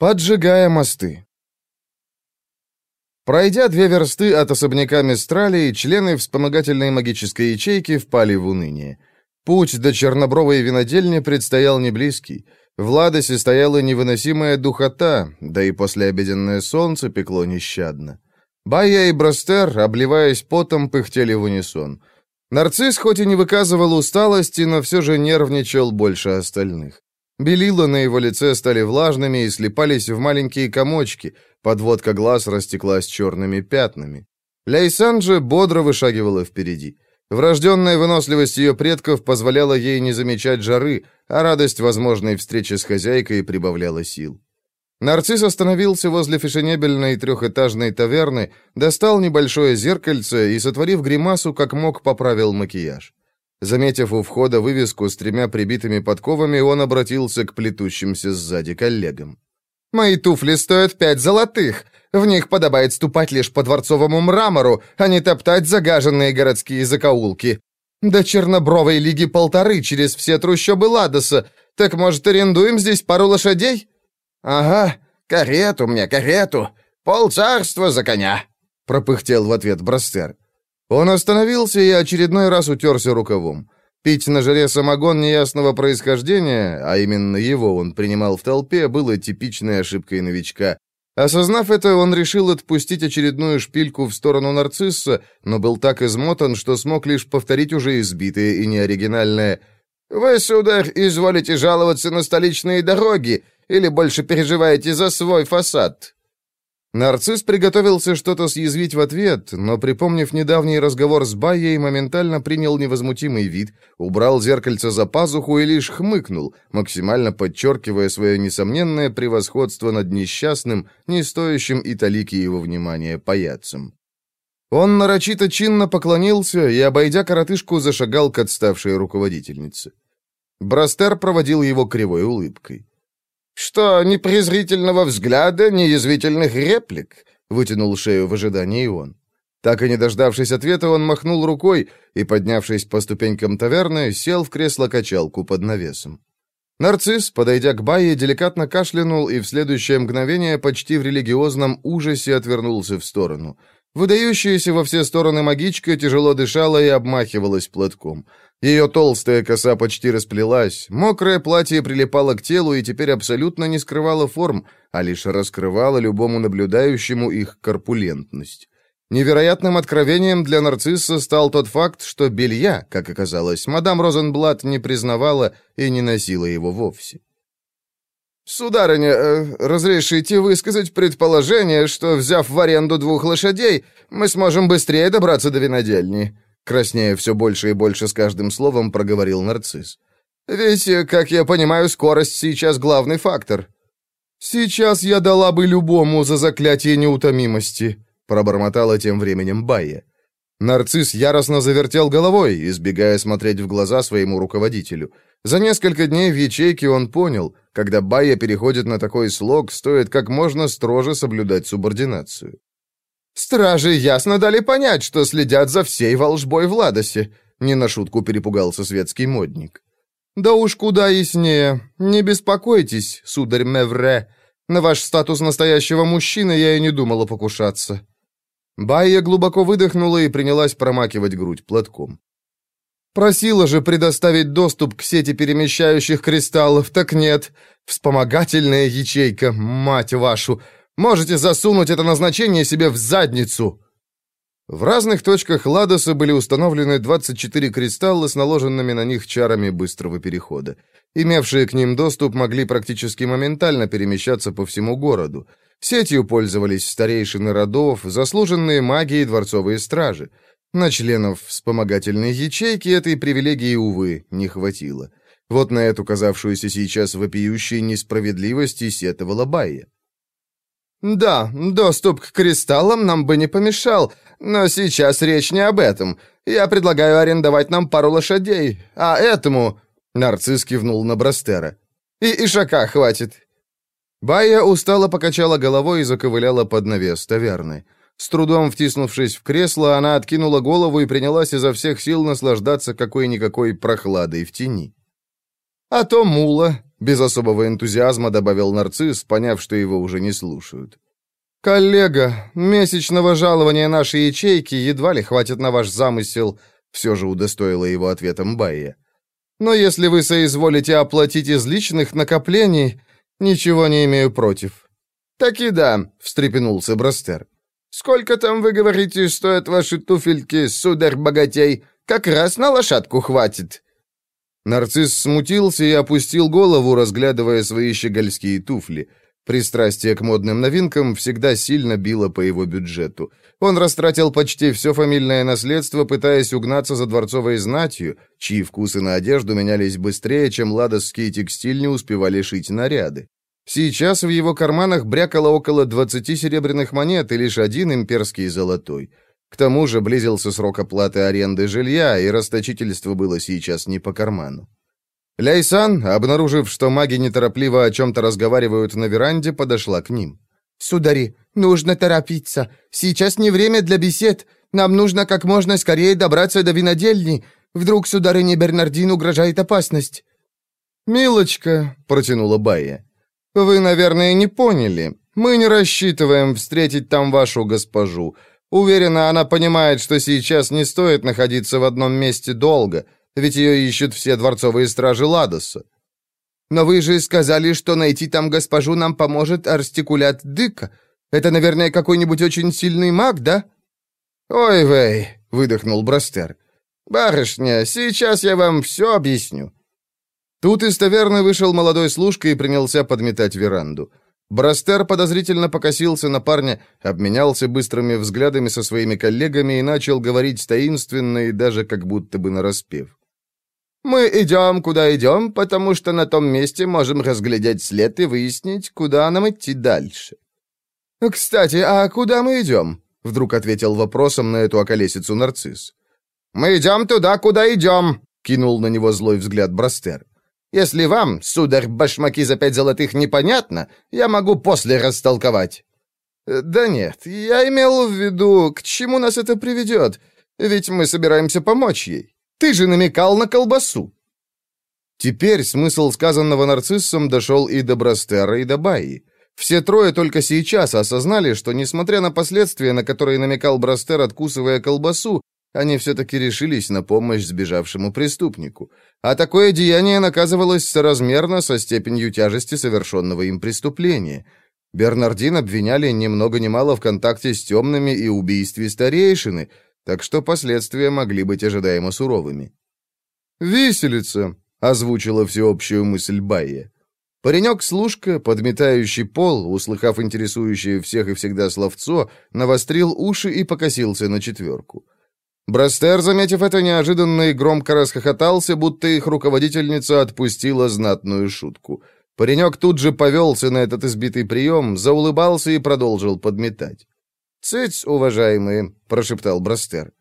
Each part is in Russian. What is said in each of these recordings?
Поджигая мосты. Пройдя две версты от особняка Мистралии, члены вспомогательной магической ячейки впали в уныние. Путь до чернобровой винодельни предстоял неблизкий. В Ладосе стояла невыносимая духота, да и послеобеденное солнце пекло нещадно. Байя и Брастер, обливаясь потом, пыхтели в унисон. Нарцисс хоть и не выказывал усталости, но все же нервничал больше остальных. Белила на его лице стали влажными и слепались в маленькие комочки, подводка глаз растеклась черными пятнами. Ляйсан же бодро вышагивала впереди. Врожденная выносливость ее предков позволяла ей не замечать жары, а радость возможной встречи с хозяйкой прибавляла сил. Нарцисс остановился возле фешенебельной трехэтажной таверны, достал небольшое зеркальце и, сотворив гримасу, как мог, поправил макияж. Заметив у входа вывеску с тремя прибитыми подковами, он обратился к плетущимся сзади коллегам. «Мои туфли стоят пять золотых. В них подобает ступать лишь по дворцовому мрамору, а не топтать загаженные городские закоулки. До Чернобровой лиги полторы через все трущобы Ладоса. Так, может, арендуем здесь пару лошадей?» «Ага, карету мне, карету. Пол царства за коня», — пропыхтел в ответ Брастер. Он остановился и очередной раз утерся рукавом. Пить на жаре самогон неясного происхождения, а именно его он принимал в толпе, было типичной ошибкой новичка. Осознав это, он решил отпустить очередную шпильку в сторону нарцисса, но был так измотан, что смог лишь повторить уже избитое и неоригинальное «Вы, сударь, изволите жаловаться на столичные дороги или больше переживаете за свой фасад?» Нарцисс приготовился что-то съязвить в ответ, но, припомнив недавний разговор с Байей, моментально принял невозмутимый вид, убрал зеркальце за пазуху и лишь хмыкнул, максимально подчеркивая свое несомненное превосходство над несчастным, не стоящим и талики его внимания паяцем. Он нарочито чинно поклонился и, обойдя коротышку, зашагал к отставшей руководительнице. Брастер проводил его кривой улыбкой. «Что, ни презрительного взгляда, ни язвительных реплик?» — вытянул шею в ожидании он. Так и не дождавшись ответа, он махнул рукой и, поднявшись по ступенькам таверны, сел в кресло-качалку под навесом. Нарцисс, подойдя к Бае, деликатно кашлянул и в следующее мгновение почти в религиозном ужасе отвернулся в сторону. Выдающаяся во все стороны магичка тяжело дышала и обмахивалась платком. Ее толстая коса почти расплелась, мокрое платье прилипало к телу и теперь абсолютно не скрывало форм, а лишь раскрывало любому наблюдающему их корпулентность. Невероятным откровением для нарцисса стал тот факт, что белья, как оказалось, мадам Розенблат не признавала и не носила его вовсе. «Сударыня, э, разрешите высказать предположение, что, взяв в аренду двух лошадей, мы сможем быстрее добраться до винодельни», Краснея все больше и больше с каждым словом, проговорил нарцисс. «Ведь, как я понимаю, скорость сейчас главный фактор». «Сейчас я дала бы любому за заклятие неутомимости», пробормотала тем временем Байя. Нарцисс яростно завертел головой, избегая смотреть в глаза своему руководителю. За несколько дней в ячейке он понял, когда Байя переходит на такой слог, стоит как можно строже соблюдать субординацию. Стражи ясно дали понять, что следят за всей волжбой в Ладосе. Не на шутку перепугался светский модник. Да уж куда яснее. Не беспокойтесь, сударь Мевре. На ваш статус настоящего мужчины я и не думала покушаться. Байя глубоко выдохнула и принялась промакивать грудь платком. Просила же предоставить доступ к сети перемещающих кристаллов, так нет. Вспомогательная ячейка, мать вашу. Можете засунуть это назначение себе в задницу!» В разных точках Ладоса были установлены 24 кристалла с наложенными на них чарами быстрого перехода. Имевшие к ним доступ могли практически моментально перемещаться по всему городу. Сетью пользовались старейшины родов, заслуженные маги и дворцовые стражи. На членов вспомогательной ячейки этой привилегии, увы, не хватило. Вот на эту казавшуюся сейчас вопиющей несправедливости сетовала Байя. «Да, доступ к кристаллам нам бы не помешал, но сейчас речь не об этом. Я предлагаю арендовать нам пару лошадей, а этому...» Нарцисс кивнул на Брастера. «И ишака хватит». Бая устало покачала головой и заковыляла под навес таверны. С трудом втиснувшись в кресло, она откинула голову и принялась изо всех сил наслаждаться какой-никакой прохладой в тени. «А то мула», без особого энтузиазма добавил нарцисс, поняв, что его уже не слушают. «Коллега, месячного жалования нашей ячейки едва ли хватит на ваш замысел», все же удостоила его ответом Байя. «Но если вы соизволите оплатить из личных накоплений, ничего не имею против». «Так и да», — встрепенулся Брастер. «Сколько там, вы говорите, стоят ваши туфельки, сударь-богатей? Как раз на лошадку хватит». Нарцисс смутился и опустил голову, разглядывая свои щегольские туфли — Пристрастие к модным новинкам всегда сильно било по его бюджету. Он растратил почти все фамильное наследство, пытаясь угнаться за дворцовой знатью, чьи вкусы на одежду менялись быстрее, чем ладосские текстиль не успевали шить наряды. Сейчас в его карманах брякало около 20 серебряных монет и лишь один имперский золотой. К тому же близился срок оплаты аренды жилья, и расточительство было сейчас не по карману. Ляйсан, обнаружив, что маги неторопливо о чем-то разговаривают на веранде, подошла к ним. «Судари, нужно торопиться. Сейчас не время для бесед. Нам нужно как можно скорее добраться до винодельни. Вдруг сударыне Бернардин угрожает опасность». «Милочка», — протянула Байя, — «вы, наверное, не поняли. Мы не рассчитываем встретить там вашу госпожу. Уверена, она понимает, что сейчас не стоит находиться в одном месте долго» ведь ее ищут все дворцовые стражи Ладоса. Но вы же сказали, что найти там госпожу нам поможет артикулят Дыка. Это, наверное, какой-нибудь очень сильный маг, да?» «Ой, вей!» — выдохнул Брастер. «Барышня, сейчас я вам все объясню». Тут из таверны вышел молодой служка и принялся подметать веранду. Брастер подозрительно покосился на парня, обменялся быстрыми взглядами со своими коллегами и начал говорить таинственно и даже как будто бы нараспев. Мы идем, куда идем, потому что на том месте можем разглядеть след и выяснить, куда нам идти дальше». «Кстати, а куда мы идем?» — вдруг ответил вопросом на эту околесицу нарцисс. «Мы идем туда, куда идем», — кинул на него злой взгляд Брастер. «Если вам, сударь, башмаки за пять золотых непонятно, я могу после растолковать». «Да нет, я имел в виду, к чему нас это приведет, ведь мы собираемся помочь ей». Ты же намекал на колбасу!» Теперь смысл сказанного нарциссом дошел и до Брастера, и до Баи. Все трое только сейчас осознали, что, несмотря на последствия, на которые намекал Брастер, откусывая колбасу, они все-таки решились на помощь сбежавшему преступнику. А такое деяние наказывалось соразмерно со степенью тяжести совершенного им преступления. Бернардин обвиняли ни много ни мало в контакте с темными и убийстве старейшины — так что последствия могли быть ожидаемо суровыми. «Виселица», — озвучила всеобщую мысль Байя. Паренек-служка, подметающий пол, услыхав интересующее всех и всегда словцо, навострил уши и покосился на четверку. Брастер, заметив это неожиданно и громко расхохотался, будто их руководительница отпустила знатную шутку. Паренек тут же повелся на этот избитый прием, заулыбался и продолжил подметать. «Цыц, уважаемые», — прошептал Брастер.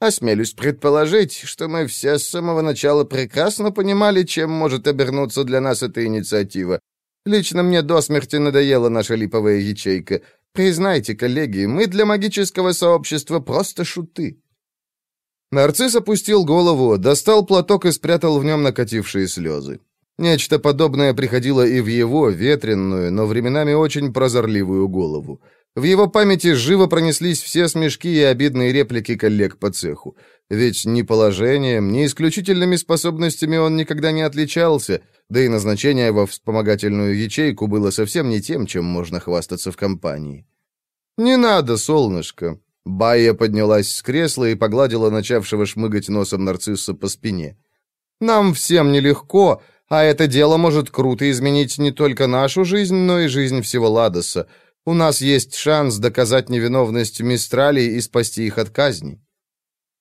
«Осмелюсь предположить, что мы все с самого начала прекрасно понимали, чем может обернуться для нас эта инициатива. Лично мне до смерти надоела наша липовая ячейка. Признайте, коллеги, мы для магического сообщества просто шуты». Нарцисс опустил голову, достал платок и спрятал в нем накатившие слезы. Нечто подобное приходило и в его ветренную, но временами очень прозорливую голову. В его памяти живо пронеслись все смешки и обидные реплики коллег по цеху. Ведь ни положением, ни исключительными способностями он никогда не отличался, да и назначение во вспомогательную ячейку было совсем не тем, чем можно хвастаться в компании. «Не надо, солнышко!» Байя поднялась с кресла и погладила начавшего шмыгать носом нарцисса по спине. «Нам всем нелегко, а это дело может круто изменить не только нашу жизнь, но и жизнь всего Ладоса. У нас есть шанс доказать невиновность Мистралей и спасти их от казни».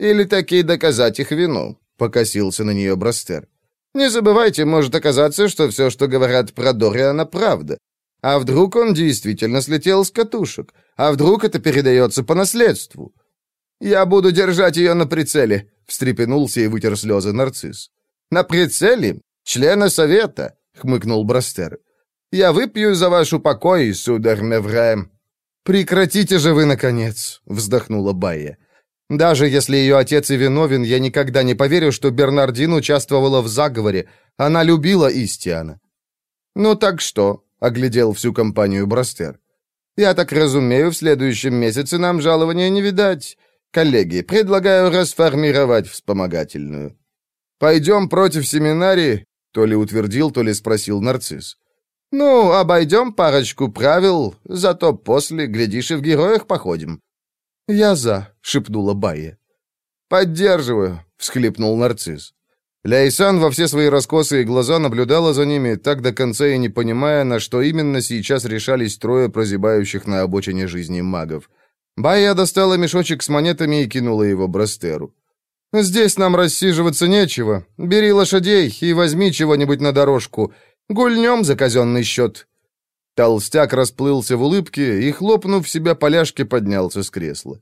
«Или таки доказать их вину», — покосился на нее Брастер. «Не забывайте, может оказаться, что все, что говорят про Дориана, правда. А вдруг он действительно слетел с катушек? А вдруг это передается по наследству?» «Я буду держать ее на прицеле», — встрепенулся и вытер слезы нарцисс. «На прицеле? Члена совета?» — хмыкнул Брастер. Я выпью за вашу покой, сударь Мевре». «Прекратите же вы, наконец!» — вздохнула Байя. «Даже если ее отец и виновен, я никогда не поверю, что Бернардин участвовала в заговоре. Она любила Истиана». «Ну так что?» — оглядел всю компанию Брастер. «Я так разумею, в следующем месяце нам жалования не видать. Коллеги, предлагаю расформировать вспомогательную». «Пойдем против семинарии?» — то ли утвердил, то ли спросил нарцисс. «Ну, обойдем парочку правил, зато после, глядишь, и в героях походим». «Я за», — шепнула Байя. «Поддерживаю», — всхлипнул нарцисс. Ляйсан во все свои раскосые глаза наблюдала за ними, так до конца и не понимая, на что именно сейчас решались трое прозябающих на обочине жизни магов. Байя достала мешочек с монетами и кинула его Брастеру. «Здесь нам рассиживаться нечего. Бери лошадей и возьми чего-нибудь на дорожку. Гульнем за казенный счет». Толстяк расплылся в улыбке и, хлопнув себя поляшки, поднялся с кресла.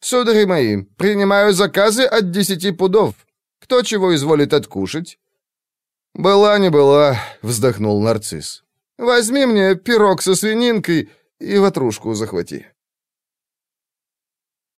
«Судари мои, принимаю заказы от десяти пудов. Кто чего изволит откушать?» «Была не была», — вздохнул нарцисс. «Возьми мне пирог со свининкой и ватрушку захвати».